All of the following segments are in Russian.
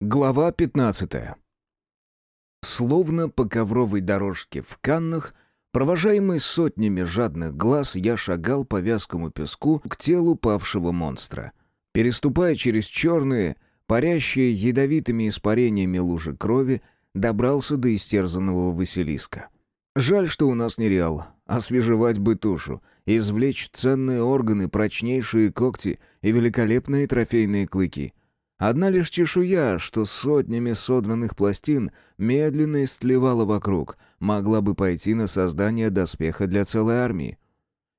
Глава 15. Словно по ковровой дорожке в Каннах, провожаемый сотнями жадных глаз, я шагал по вязкому песку к телу павшего монстра. Переступая через черные, парящие ядовитыми испарениями лужи крови, добрался до истерзанного Василиска. Жаль, что у нас не реал. Освежевать бы тушу, извлечь ценные органы, прочнейшие когти и великолепные трофейные клыки — Одна лишь чешуя, что сотнями содранных пластин медленно истлевала вокруг, могла бы пойти на создание доспеха для целой армии.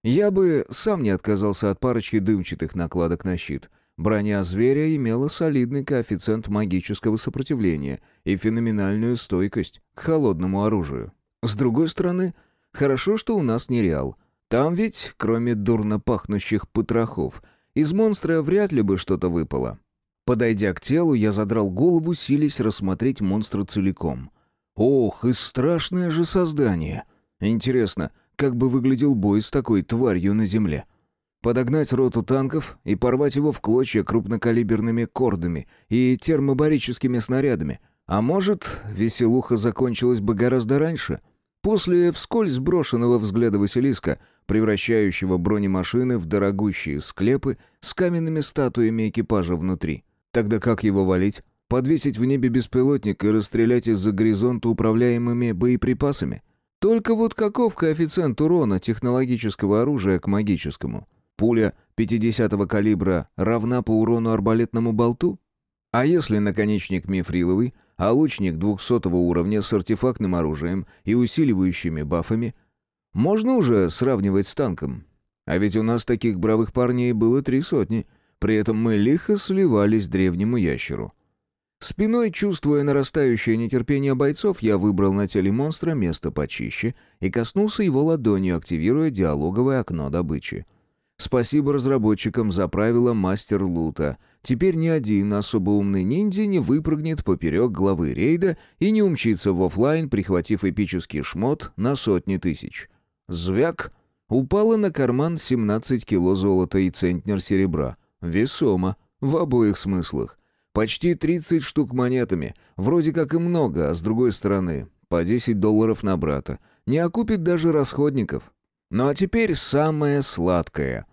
Я бы сам не отказался от парочки дымчатых накладок на щит. Броня зверя имела солидный коэффициент магического сопротивления и феноменальную стойкость к холодному оружию. С другой стороны, хорошо, что у нас не реал. Там ведь, кроме дурно пахнущих потрохов, из монстра вряд ли бы что-то выпало. Подойдя к телу, я задрал голову, силясь рассмотреть монстра целиком. Ох, и страшное же создание. Интересно, как бы выглядел бой с такой тварью на земле? Подогнать роту танков и порвать его в клочья крупнокалиберными кордами и термобарическими снарядами. А может, веселуха закончилась бы гораздо раньше? После вскользь сброшенного взгляда Василиска, превращающего бронемашины в дорогущие склепы с каменными статуями экипажа внутри. Тогда как его валить? Подвесить в небе беспилотник и расстрелять из-за горизонта управляемыми боеприпасами? Только вот каков коэффициент урона технологического оружия к магическому? Пуля 50-го калибра равна по урону арбалетному болту? А если наконечник мифриловый, а лучник 200 уровня с артефактным оружием и усиливающими бафами? Можно уже сравнивать с танком. А ведь у нас таких бравых парней было три сотни — при этом мы лихо сливались древнему ящеру. Спиной, чувствуя нарастающее нетерпение бойцов, я выбрал на теле монстра место почище и коснулся его ладонью, активируя диалоговое окно добычи. Спасибо разработчикам за правило мастер лута. Теперь ни один особо умный ниндзя не выпрыгнет поперек главы рейда и не умчится в офлайн, прихватив эпический шмот на сотни тысяч. Звяк! Упало на карман 17 кило золота и центнер серебра. Весомо, в обоих смыслах. Почти 30 штук монетами, вроде как и много, а с другой стороны, по 10 долларов на брата. Не окупит даже расходников. Ну а теперь самое сладкое.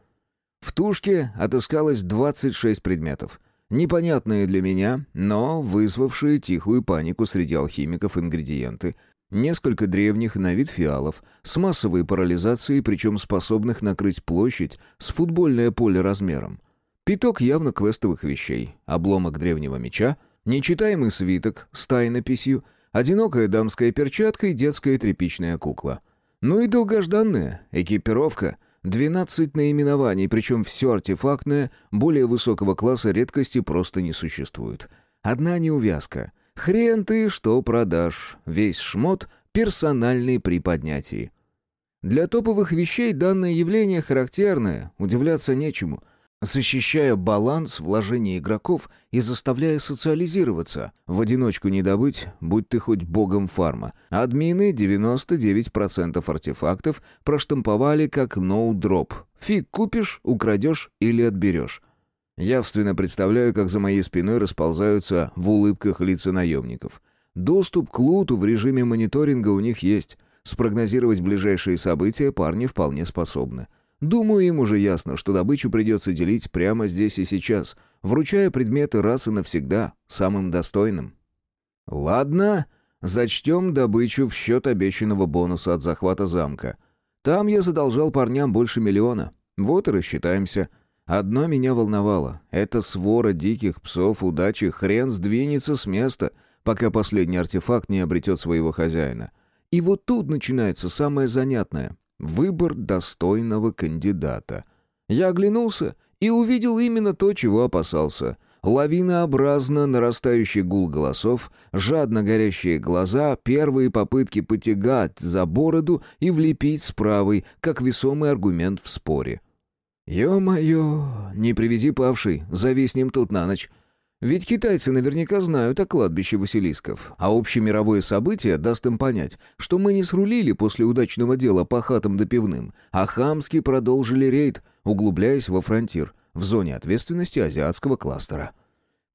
В тушке отыскалось 26 предметов. Непонятные для меня, но вызвавшие тихую панику среди алхимиков ингредиенты. Несколько древних на вид фиалов, с массовой парализацией, причем способных накрыть площадь с футбольное поле размером. Пяток явно квестовых вещей, обломок древнего меча, нечитаемый свиток с тайнописью, одинокая дамская перчатка и детская тряпичная кукла. Ну и долгожданная экипировка, 12 наименований, причем все артефактное, более высокого класса редкости просто не существует. Одна неувязка. Хрен ты что продашь, весь шмот персональный при поднятии. Для топовых вещей данное явление характерное, удивляться нечему — защищая баланс вложений игроков и заставляя социализироваться. В одиночку не добыть, будь ты хоть богом фарма. Админы 99% артефактов проштамповали как ноу-дроп. Фиг купишь, украдешь или отберешь. Явственно представляю, как за моей спиной расползаются в улыбках лица наемников. Доступ к луту в режиме мониторинга у них есть. Спрогнозировать ближайшие события парни вполне способны. Думаю, им уже ясно, что добычу придется делить прямо здесь и сейчас, вручая предметы раз и навсегда, самым достойным. Ладно, зачтем добычу в счет обещанного бонуса от захвата замка. Там я задолжал парням больше миллиона. Вот и рассчитаемся. Одно меня волновало. Это свора диких псов удачи хрен сдвинется с места, пока последний артефакт не обретет своего хозяина. И вот тут начинается самое занятное — Выбор достойного кандидата. Я оглянулся и увидел именно то, чего опасался. Лавинообразно нарастающий гул голосов, жадно горящие глаза, первые попытки потягать за бороду и влепить с правой, как весомый аргумент в споре. «Ё-моё, не приведи павший, зависнем тут на ночь. Ведь китайцы наверняка знают о кладбище Василисков, а общемировое событие даст им понять, что мы не срулили после удачного дела по хатам да пивным, а хамски продолжили рейд, углубляясь во фронтир, в зоне ответственности азиатского кластера.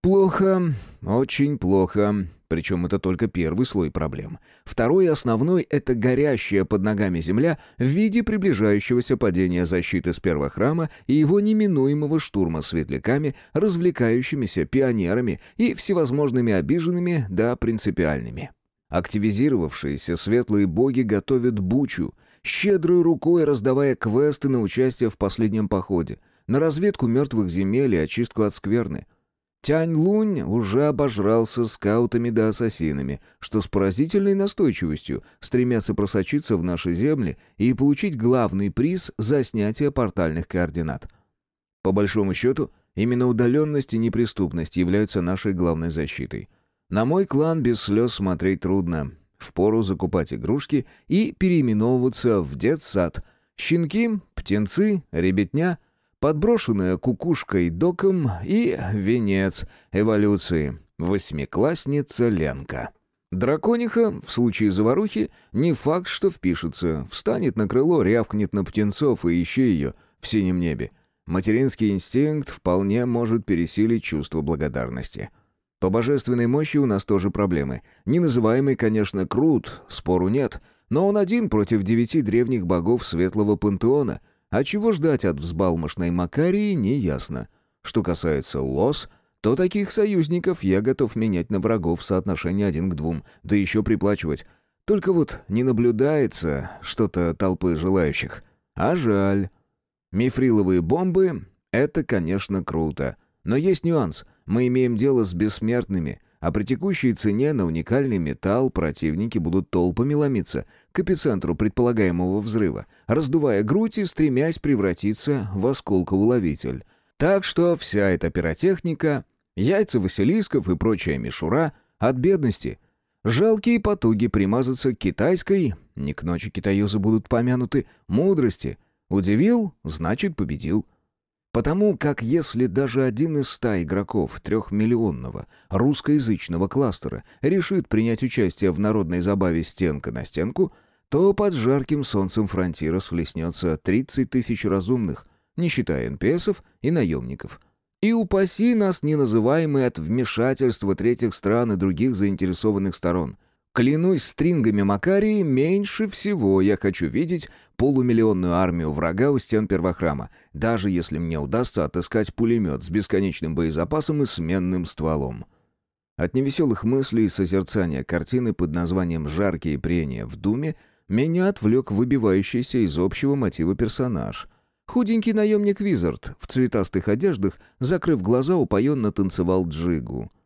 Плохо, очень плохо. Причем это только первый слой проблем. Второй основной — это горящая под ногами земля в виде приближающегося падения защиты с первого храма и его неминуемого штурма светляками, развлекающимися пионерами и всевозможными обиженными да принципиальными. Активизировавшиеся светлые боги готовят бучу, щедрой рукой раздавая квесты на участие в последнем походе, на разведку мертвых земель и очистку от скверны — Тянь-Лунь уже обожрался скаутами да ассасинами, что с поразительной настойчивостью стремятся просочиться в наши земли и получить главный приз за снятие портальных координат. По большому счету, именно удаленность и неприступность являются нашей главной защитой. На мой клан без слез смотреть трудно. Впору закупать игрушки и переименовываться в детсад. Щенки, птенцы, ребятня — подброшенная кукушкой доком и венец эволюции — восьмиклассница Ленка. Дракониха, в случае заварухи, не факт, что впишется, встанет на крыло, рявкнет на птенцов и ищи ее в синем небе. Материнский инстинкт вполне может пересилить чувство благодарности. По божественной мощи у нас тоже проблемы. Неназываемый, конечно, крут, спору нет, но он один против девяти древних богов светлого пантеона — а чего ждать от взбалмошной Макарии, неясно. Что касается лос, то таких союзников я готов менять на врагов в соотношении один к двум, да еще приплачивать. Только вот не наблюдается что-то толпы желающих. А жаль. Мифриловые бомбы — это, конечно, круто. Но есть нюанс. Мы имеем дело с бессмертными — а при текущей цене на уникальный металл противники будут толпами ломиться к эпицентру предполагаемого взрыва, раздувая грудь и стремясь превратиться в осколковуловитель. Так что вся эта пиротехника, яйца василисков и прочая мишура от бедности. Жалкие потуги примазаться к китайской, не к ночи китаюзы будут помянуты, мудрости. Удивил, значит победил. Потому как если даже один из ста игроков трехмиллионного русскоязычного кластера решит принять участие в народной забаве «Стенка на стенку», то под жарким солнцем фронтира схлестнется 30 тысяч разумных, не считая НПСов и наемников. И упаси нас неназываемые от вмешательства третьих стран и других заинтересованных сторон – Клянусь стрингами Макарии, меньше всего я хочу видеть полумиллионную армию врага у стен первохрама, даже если мне удастся отыскать пулемет с бесконечным боезапасом и сменным стволом. От невеселых мыслей и созерцания картины под названием «Жаркие прения в Думе» меня отвлек выбивающийся из общего мотива персонаж. Худенький наемник Визард в цветастых одеждах, закрыв глаза, упоенно танцевал джигу —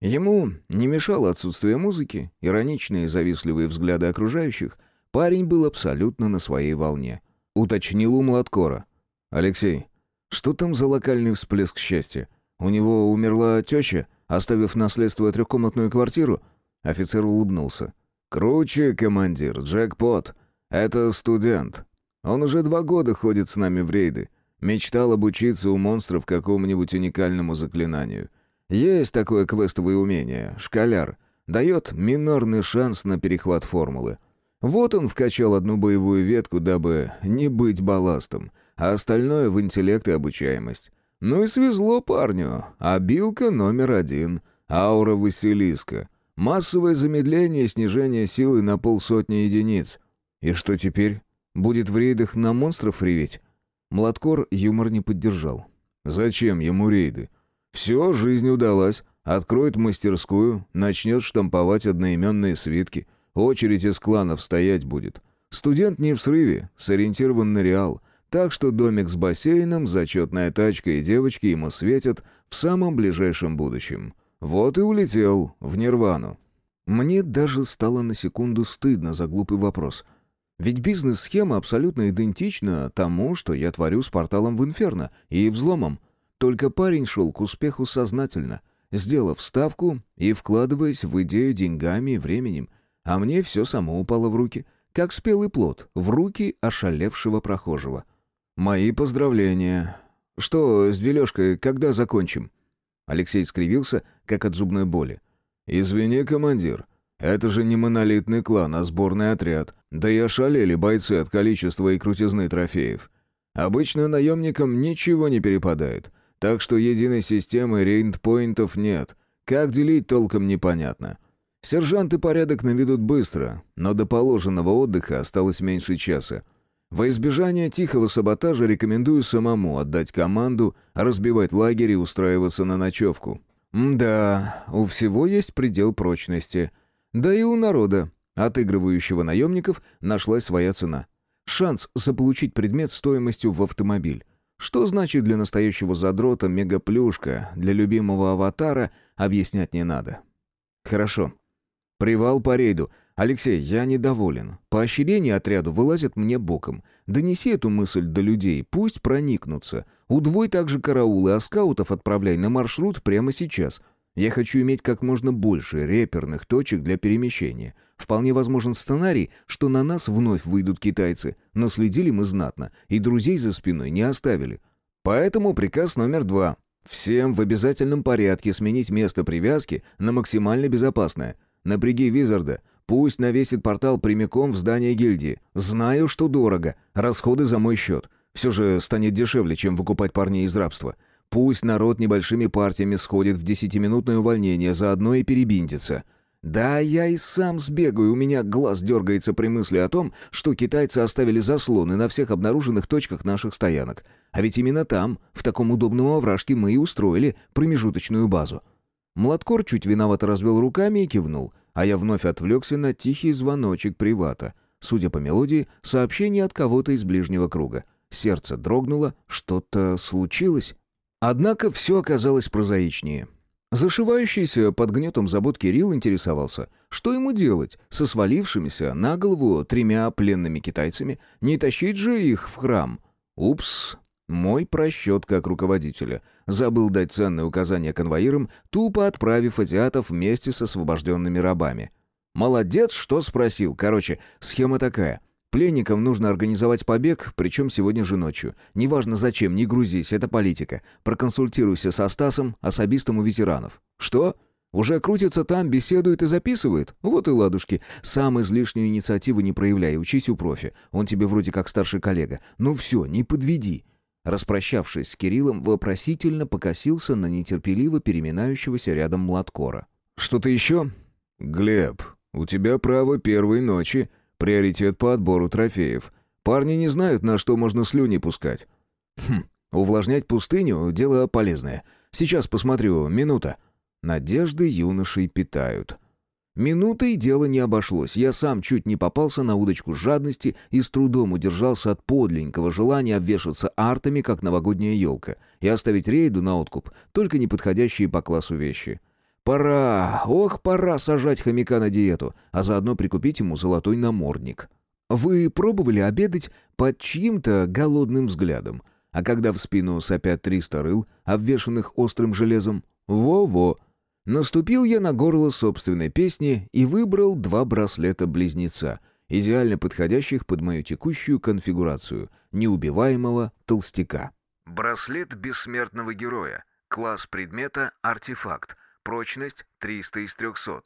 Ему не мешало отсутствие музыки, ироничные завистливые взгляды окружающих. Парень был абсолютно на своей волне. Уточнил у Младкора. «Алексей, что там за локальный всплеск счастья? У него умерла теща, оставив наследство трехкомнатную квартиру?» Офицер улыбнулся. «Круче, командир, джекпот. Это студент. Он уже два года ходит с нами в рейды. Мечтал обучиться у монстров какому-нибудь уникальному заклинанию. Есть такое квестовое умение, школяр. Дает минорный шанс на перехват формулы. Вот он вкачал одну боевую ветку, дабы не быть балластом, а остальное в интеллект и обучаемость. Ну и свезло парню. А билка номер один. Аура Василиска. Массовое замедление и снижение силы на полсотни единиц. И что теперь? Будет в рейдах на монстров реветь? Младкор юмор не поддержал. Зачем ему рейды? Все, жизнь удалась. Откроет мастерскую, начнет штамповать одноименные свитки. Очередь из кланов стоять будет. Студент не в срыве, сориентирован на реал. Так что домик с бассейном, зачетная тачка и девочки ему светят в самом ближайшем будущем. Вот и улетел в нирвану. Мне даже стало на секунду стыдно за глупый вопрос. Ведь бизнес-схема абсолютно идентична тому, что я творю с порталом в Инферно и взломом. Только парень шел к успеху сознательно, сделав ставку и вкладываясь в идею деньгами и временем. А мне все само упало в руки, как спелый плод, в руки ошалевшего прохожего. «Мои поздравления. Что с дележкой, когда закончим?» Алексей скривился, как от зубной боли. «Извини, командир, это же не монолитный клан, а сборный отряд. Да и ошалели бойцы от количества и крутизны трофеев. Обычно наемникам ничего не перепадает. Так что единой системы рейндпоинтов нет. Как делить, толком непонятно. Сержанты порядок наведут быстро, но до положенного отдыха осталось меньше часа. Во избежание тихого саботажа рекомендую самому отдать команду, разбивать лагерь и устраиваться на ночевку. Да, у всего есть предел прочности. Да и у народа, отыгрывающего наемников, нашлась своя цена. Шанс заполучить предмет стоимостью в автомобиль. Что значит для настоящего задрота мегаплюшка, для любимого аватара, объяснять не надо. Хорошо. Привал по рейду. Алексей, я недоволен. Поощрение отряду вылазят мне боком. Донеси эту мысль до людей, пусть проникнутся. Удвой также караулы, а скаутов отправляй на маршрут прямо сейчас. Я хочу иметь как можно больше реперных точек для перемещения. Вполне возможен сценарий, что на нас вновь выйдут китайцы. Наследили мы знатно, и друзей за спиной не оставили. Поэтому приказ номер два. Всем в обязательном порядке сменить место привязки на максимально безопасное. Напряги Визарда, пусть навесит портал прямиком в здание гильдии. Знаю, что дорого, расходы за мой счет. Все же станет дешевле, чем выкупать парней из рабства. Пусть народ небольшими партиями сходит в десятиминутное увольнение, заодно и перебиндится. Да, я и сам сбегаю, у меня глаз дергается при мысли о том, что китайцы оставили заслоны на всех обнаруженных точках наших стоянок. А ведь именно там, в таком удобном овражке, мы и устроили промежуточную базу. Младкор чуть виновато развел руками и кивнул, а я вновь отвлекся на тихий звоночек привата. Судя по мелодии, сообщение от кого-то из ближнего круга. Сердце дрогнуло, что-то случилось. Однако все оказалось прозаичнее. Зашивающийся под гнетом забот Кирилл интересовался, что ему делать со свалившимися на голову тремя пленными китайцами, не тащить же их в храм. Упс, мой просчет как руководителя. Забыл дать ценные указания конвоирам, тупо отправив азиатов вместе с освобожденными рабами. Молодец, что спросил. Короче, схема такая. Пленникам нужно организовать побег, причем сегодня же ночью. Неважно зачем, не грузись, это политика. Проконсультируйся со Стасом, особистом у ветеранов. Что? Уже крутится там, беседует и записывает? Вот и ладушки. Сам излишнюю инициативу не проявляй, учись у профи. Он тебе вроде как старший коллега. Ну все, не подведи. Распрощавшись с Кириллом, вопросительно покосился на нетерпеливо переминающегося рядом Младкора. «Что-то еще?» «Глеб, у тебя право первой ночи», Приоритет по отбору трофеев. Парни не знают, на что можно слюни пускать. Хм, увлажнять пустыню — дело полезное. Сейчас посмотрю, минута. Надежды юношей питают. Минутой дело не обошлось. Я сам чуть не попался на удочку жадности и с трудом удержался от подленького желания обвешаться артами, как новогодняя елка, и оставить рейду на откуп только неподходящие по классу вещи. Пора, ох, пора сажать хомяка на диету, а заодно прикупить ему золотой намордник. Вы пробовали обедать под чьим-то голодным взглядом, а когда в спину сопят триста рыл, обвешанных острым железом? Во-во! Наступил я на горло собственной песни и выбрал два браслета-близнеца, идеально подходящих под мою текущую конфигурацию неубиваемого толстяка. Браслет бессмертного героя. Класс предмета «Артефакт». Прочность 300 из 300.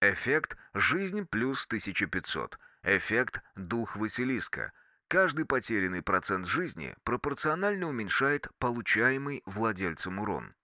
Эффект «Жизнь плюс 1500». Эффект «Дух Василиска». Каждый потерянный процент жизни пропорционально уменьшает получаемый владельцем урон.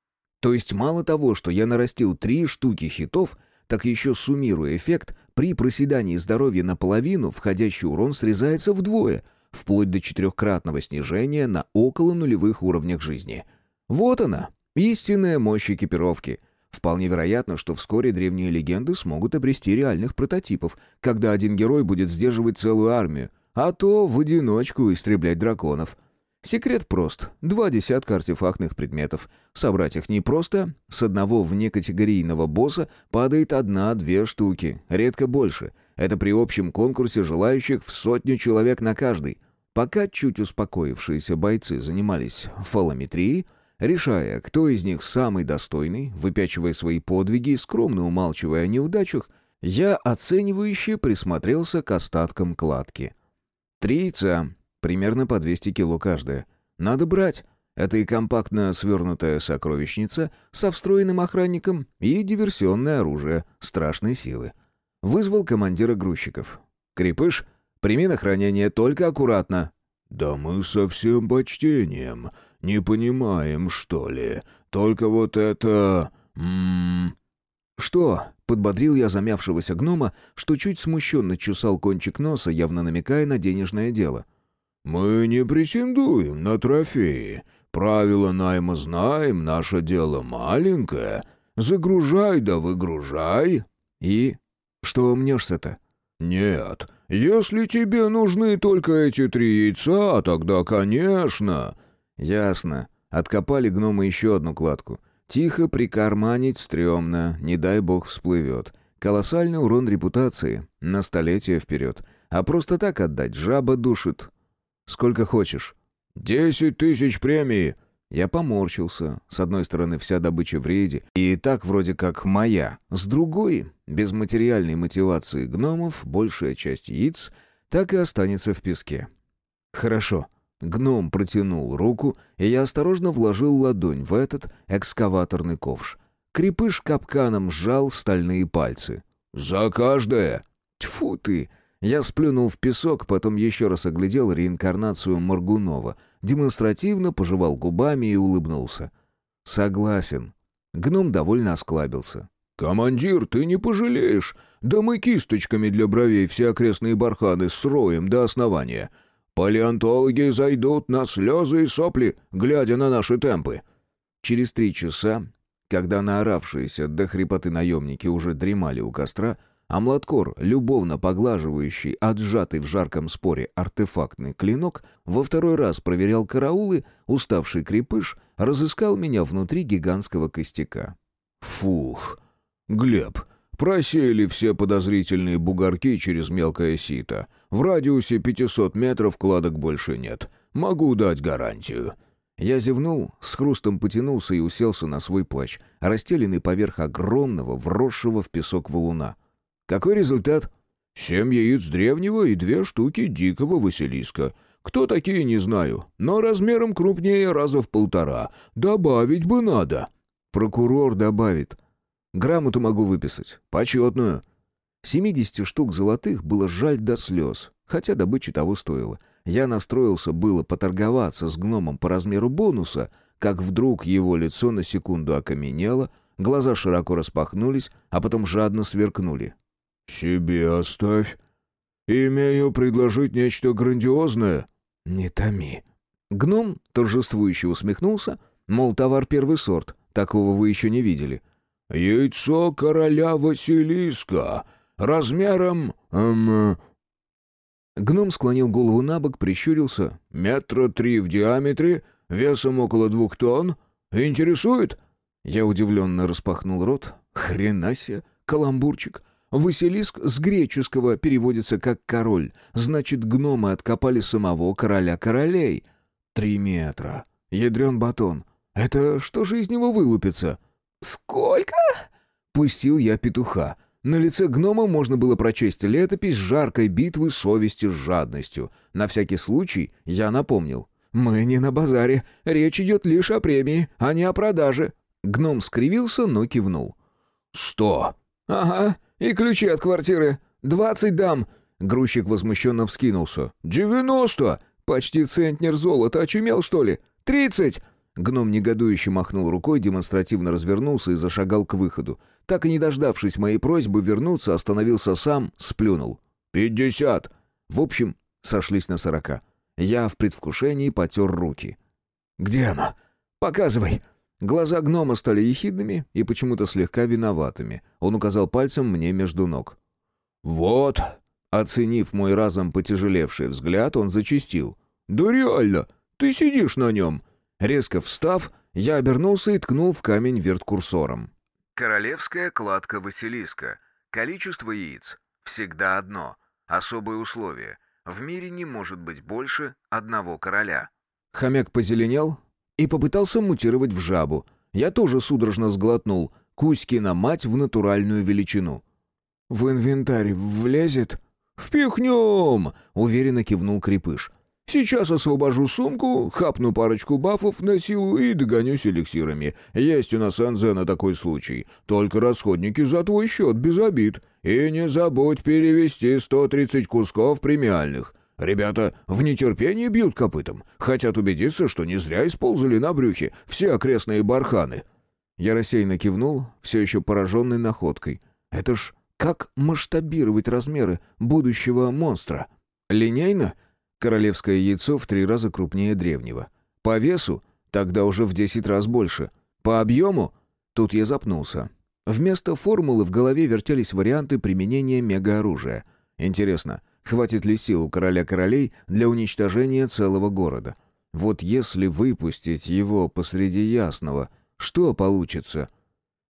То есть мало того, что я нарастил три штуки хитов, так еще суммируя эффект, при проседании здоровья наполовину входящий урон срезается вдвое, вплоть до четырехкратного снижения на около нулевых уровнях жизни. Вот она, истинная мощь экипировки — Вполне вероятно, что вскоре древние легенды смогут обрести реальных прототипов, когда один герой будет сдерживать целую армию, а то в одиночку истреблять драконов. Секрет прост. Два десятка артефактных предметов. Собрать их непросто. С одного внекатегорийного босса падает одна-две штуки, редко больше. Это при общем конкурсе желающих в сотню человек на каждый. Пока чуть успокоившиеся бойцы занимались фалометрией, Решая, кто из них самый достойный, выпячивая свои подвиги и скромно умалчивая о неудачах, я оценивающе присмотрелся к остаткам кладки. Три яйца, примерно по 200 кило каждое. Надо брать. Это и компактно свернутая сокровищница со встроенным охранником и диверсионное оружие страшной силы. Вызвал командира грузчиков. «Крепыш, прими на хранение, только аккуратно». «Да мы со всем почтением. Не понимаем, что ли. Только вот это... М «Что?» — подбодрил я замявшегося гнома, что чуть смущенно чесал кончик носа, явно намекая на денежное дело. «Мы не претендуем на трофеи. Правила найма знаем, наше дело маленькое. Загружай да выгружай». «И? Что мнешься-то?» «Нет, если тебе нужны только эти три яйца, тогда, конечно...» «Ясно. Откопали гномы еще одну кладку. Тихо прикарманить стрёмно, не дай бог всплывет. Колоссальный урон репутации, на столетие вперед. А просто так отдать жаба душит. Сколько хочешь?» «Десять тысяч премии!» Я поморщился. С одной стороны, вся добыча в рейде, и так вроде как моя. С другой, без материальной мотивации гномов, большая часть яиц так и останется в песке. «Хорошо». Гном протянул руку, и я осторожно вложил ладонь в этот экскаваторный ковш. Крепыш капканом сжал стальные пальцы. «За каждое!» «Тьфу ты!» Я сплюнул в песок, потом еще раз оглядел реинкарнацию Моргунова, демонстративно пожевал губами и улыбнулся. «Согласен». Гном довольно осклабился. «Командир, ты не пожалеешь. Да мы кисточками для бровей все окрестные барханы сроем до основания. Палеонтологи зайдут на слезы и сопли, глядя на наши темпы». Через три часа, когда наоравшиеся до хрипоты наемники уже дремали у костра, а Младкор, любовно поглаживающий отжатый в жарком споре артефактный клинок, во второй раз проверял караулы, уставший крепыш разыскал меня внутри гигантского костяка. «Фух! Глеб, просеяли все подозрительные бугорки через мелкое сито. В радиусе 500 метров кладок больше нет. Могу дать гарантию». Я зевнул, с хрустом потянулся и уселся на свой плащ, расстеленный поверх огромного, вросшего в песок валуна. Какой результат? Семь яиц древнего и две штуки дикого Василиска. Кто такие, не знаю, но размером крупнее раза в полтора. Добавить бы надо. Прокурор добавит. Грамоту могу выписать. Почетную. Семидесяти штук золотых было жаль до слез, хотя добыча того стоила. Я настроился было поторговаться с гномом по размеру бонуса, как вдруг его лицо на секунду окаменело, глаза широко распахнулись, а потом жадно сверкнули. «Себе оставь. Имею предложить нечто грандиозное». «Не томи». Гном торжествующе усмехнулся, мол, товар первый сорт, такого вы еще не видели. «Яйцо короля Василиска, размером...» эм... Гном склонил голову на бок, прищурился. «Метра три в диаметре, весом около двух тонн. Интересует?» Я удивленно распахнул рот. «Хрена себе, каламбурчик. Василиск с греческого переводится как «король». Значит, гномы откопали самого короля королей. Три метра. Ядрен батон. Это что же из него вылупится? «Сколько?» Пустил я петуха. На лице гнома можно было прочесть летопись жаркой битвы совести с жадностью. На всякий случай я напомнил. «Мы не на базаре. Речь идет лишь о премии, а не о продаже». Гном скривился, но кивнул. «Сто». «Ага. «И ключи от квартиры. Двадцать дам!» Грузчик возмущенно вскинулся. «Девяносто!» «Почти центнер золота. Очумел, что ли? Тридцать!» Гном негодующе махнул рукой, демонстративно развернулся и зашагал к выходу. Так и не дождавшись моей просьбы вернуться, остановился сам, сплюнул. «Пятьдесят!» В общем, сошлись на сорока. Я в предвкушении потер руки. «Где она? Показывай!» Глаза гнома стали ехидными и почему-то слегка виноватыми. Он указал пальцем мне между ног. «Вот!» Оценив мой разом потяжелевший взгляд, он зачистил. «Да реально! Ты сидишь на нем!» Резко встав, я обернулся и ткнул в камень верткурсором. Королевская кладка Василиска. Количество яиц. Всегда одно. Особые условия. В мире не может быть больше одного короля. Хомяк позеленел, и попытался мутировать в жабу. Я тоже судорожно сглотнул. Кузькина мать в натуральную величину. «В инвентарь влезет?» «Впихнем!» — уверенно кивнул Крепыш. «Сейчас освобожу сумку, хапну парочку бафов на силу и догонюсь эликсирами. Есть у нас НЗ на такой случай. Только расходники за твой счет, без обид. И не забудь перевести 130 кусков премиальных. Ребята в нетерпении бьют копытом. Хотят убедиться, что не зря исползали на брюхе все окрестные барханы». Я рассеянно кивнул, все еще пораженный находкой. «Это ж как масштабировать размеры будущего монстра? Линейно? Королевское яйцо в три раза крупнее древнего. По весу? Тогда уже в десять раз больше. По объему? Тут я запнулся. Вместо формулы в голове вертелись варианты применения мегаоружия. Интересно, хватит ли сил у короля королей для уничтожения целого города? Вот если выпустить его посреди ясного, что получится?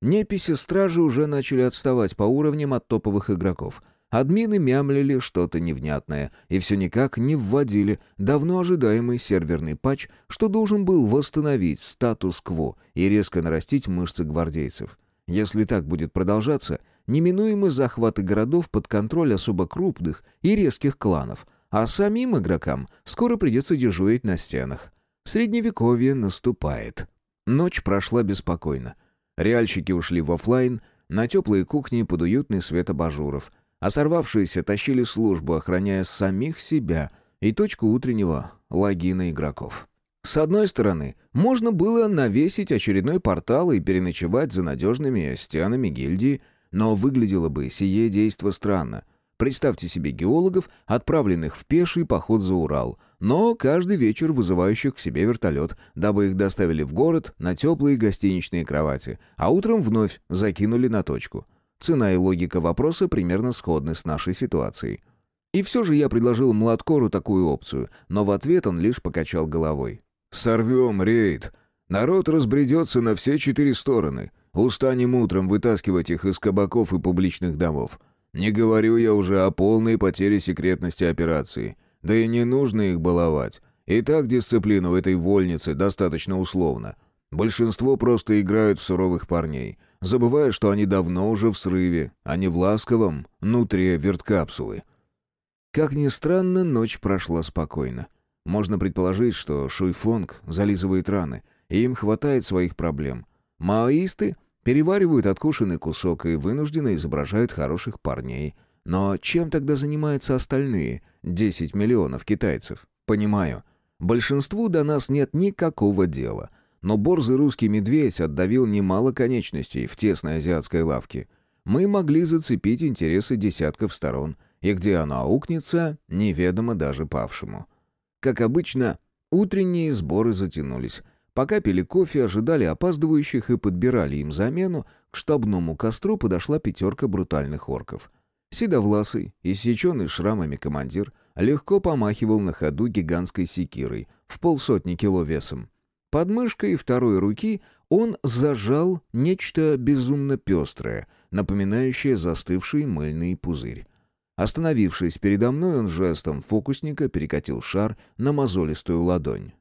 Неписи стражи уже начали отставать по уровням от топовых игроков. Админы мямлили что-то невнятное и все никак не вводили давно ожидаемый серверный патч, что должен был восстановить статус-кво и резко нарастить мышцы гвардейцев. Если так будет продолжаться, неминуемы захваты городов под контроль особо крупных и резких кланов, а самим игрокам скоро придется дежурить на стенах. Средневековье наступает. Ночь прошла беспокойно. Реальщики ушли в офлайн, на теплые кухни под уютный свет абажуров, а сорвавшиеся тащили службу, охраняя самих себя и точку утреннего логина игроков. С одной стороны, можно было навесить очередной портал и переночевать за надежными стенами гильдии, но выглядело бы сие действо странно — Представьте себе геологов, отправленных в пеший поход за Урал, но каждый вечер вызывающих к себе вертолет, дабы их доставили в город на теплые гостиничные кровати, а утром вновь закинули на точку. Цена и логика вопроса примерно сходны с нашей ситуацией. И все же я предложил Младкору такую опцию, но в ответ он лишь покачал головой. «Сорвем рейд. Народ разбредется на все четыре стороны. Устанем утром вытаскивать их из кабаков и публичных домов. Не говорю я уже о полной потере секретности операции. Да и не нужно их баловать. И так дисциплина у этой вольницы достаточно условна. Большинство просто играют в суровых парней, забывая, что они давно уже в срыве, а не в ласковом нутре верткапсулы. Как ни странно, ночь прошла спокойно. Можно предположить, что Шуйфонг зализывает раны, и им хватает своих проблем. Маоисты Переваривают откушенный кусок и вынужденно изображают хороших парней. Но чем тогда занимаются остальные 10 миллионов китайцев? Понимаю. Большинству до нас нет никакого дела. Но борзый русский медведь отдавил немало конечностей в тесной азиатской лавке. Мы могли зацепить интересы десятков сторон, и где она аукнется, неведомо даже павшему. Как обычно, утренние сборы затянулись — Пока пили кофе, ожидали опаздывающих и подбирали им замену, к штабному костру подошла пятерка брутальных орков. Седовласый, иссеченный шрамами командир, легко помахивал на ходу гигантской секирой, в полсотни кило весом. Под мышкой второй руки он зажал нечто безумно пестрое, напоминающее застывший мыльный пузырь. Остановившись передо мной, он жестом фокусника перекатил шар на мозолистую ладонь.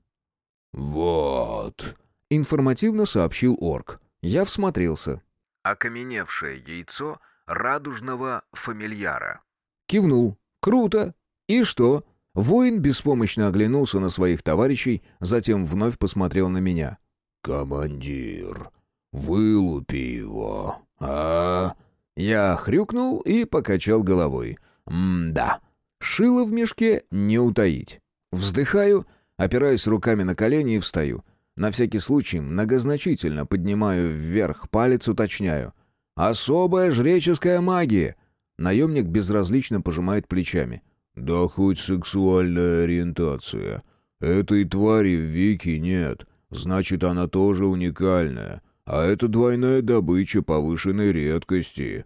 «Вот», — информативно сообщил орк. Я всмотрелся. Окаменевшее яйцо радужного фамильяра. Кивнул. «Круто! И что?» Воин беспомощно оглянулся на своих товарищей, затем вновь посмотрел на меня. «Командир, вылупи его, а?» Я хрюкнул и покачал головой. «М-да, шило в мешке не утаить». Вздыхаю Опираюсь руками на колени и встаю. На всякий случай многозначительно поднимаю вверх палец, уточняю. «Особая жреческая магия!» Наемник безразлично пожимает плечами. «Да хоть сексуальная ориентация. Этой твари в Вики нет. Значит, она тоже уникальная. А это двойная добыча повышенной редкости».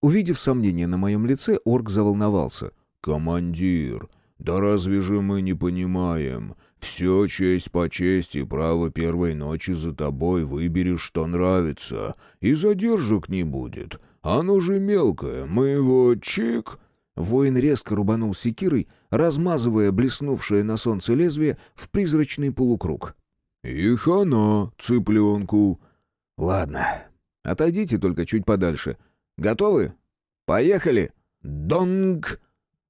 Увидев сомнение на моем лице, орк заволновался. «Командир, да разве же мы не понимаем? Все честь по чести, право первой ночи за тобой выберешь, что нравится, и задержек не будет. Оно же мелкое, мы его чик...» Воин резко рубанул секирой, размазывая блеснувшее на солнце лезвие в призрачный полукруг. «И хана, цыпленку!» «Ладно, отойдите только чуть подальше. Готовы? Поехали!» «Донг!»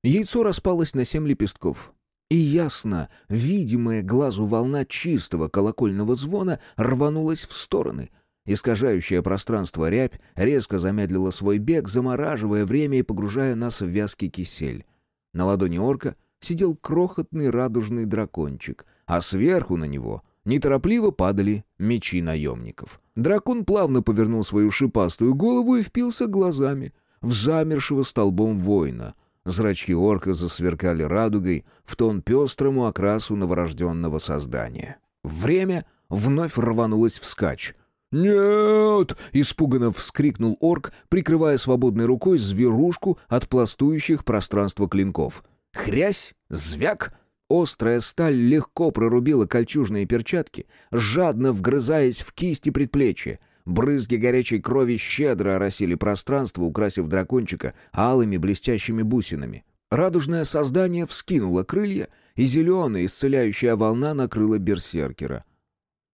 Яйцо распалось на семь лепестков. И ясно, видимая глазу волна чистого колокольного звона рванулась в стороны. Искажающее пространство рябь резко замедлила свой бег, замораживая время и погружая нас в вязкий кисель. На ладони орка сидел крохотный радужный дракончик, а сверху на него неторопливо падали мечи наемников. Дракон плавно повернул свою шипастую голову и впился глазами в замершего столбом воина. Зрачки орка засверкали радугой в тон пестрому окрасу новорожденного создания. Время вновь рванулось вскачь. «Нет!» — испуганно вскрикнул орк, прикрывая свободной рукой зверушку от пластующих пространства клинков. Хрясь, звяк! Острая сталь легко прорубила кольчужные перчатки, жадно вгрызаясь в кисти предплечья. Брызги горячей крови щедро оросили пространство, украсив дракончика алыми блестящими бусинами. Радужное создание вскинуло крылья, и зеленая исцеляющая волна накрыла берсеркера.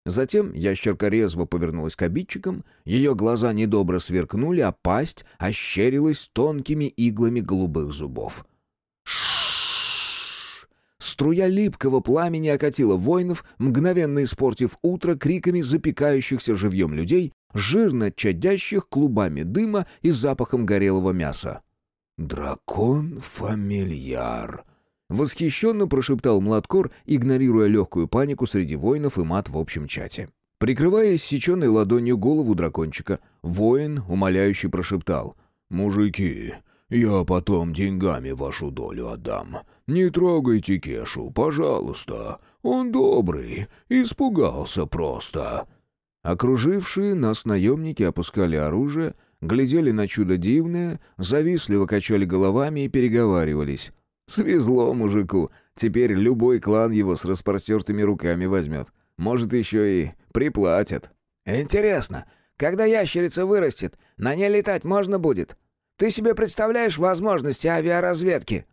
Затем ящерка резво повернулась к обидчикам, ее глаза недобро сверкнули, а пасть ощерилась тонкими иглами голубых зубов. Струя липкого пламени окатила воинов, мгновенно испортив утро криками запекающихся живьем людей, жирно чадящих клубами дыма и запахом горелого мяса. «Дракон-фамильяр!» Восхищенно прошептал Младкор, игнорируя легкую панику среди воинов и мат в общем чате. Прикрывая иссеченной ладонью голову дракончика, воин умоляюще прошептал. «Мужики, я потом деньгами вашу долю отдам. Не трогайте Кешу, пожалуйста. Он добрый, испугался просто». Окружившие нас наемники опускали оружие, глядели на чудо дивное, завистливо качали головами и переговаривались. Свезло мужику. Теперь любой клан его с распростертыми руками возьмет. Может, еще и приплатят. «Интересно, когда ящерица вырастет, на ней летать можно будет? Ты себе представляешь возможности авиаразведки?»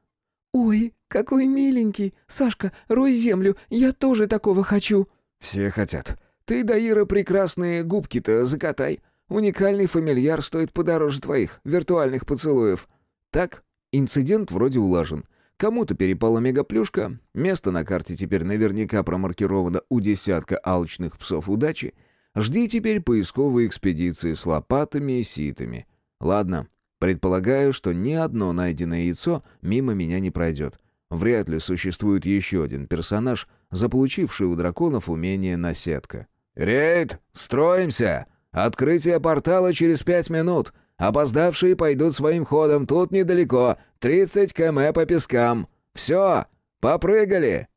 «Ой, какой миленький! Сашка, рой землю, я тоже такого хочу!» «Все хотят. Ты, Даира, прекрасные губки-то закатай. Уникальный фамильяр стоит подороже твоих виртуальных поцелуев». Так, инцидент вроде улажен. Кому-то перепала мегаплюшка, место на карте теперь наверняка промаркировано у десятка алчных псов удачи. Жди теперь поисковые экспедиции с лопатами и ситами. Ладно, предполагаю, что ни одно найденное яйцо мимо меня не пройдет. Вряд ли существует еще один персонаж, заполучивший у драконов умение наседка. «Рейд, строимся! Открытие портала через пять минут!» Опоздавшие пойдут своим ходом, тут недалеко, 30 км по пескам. Все, попрыгали!»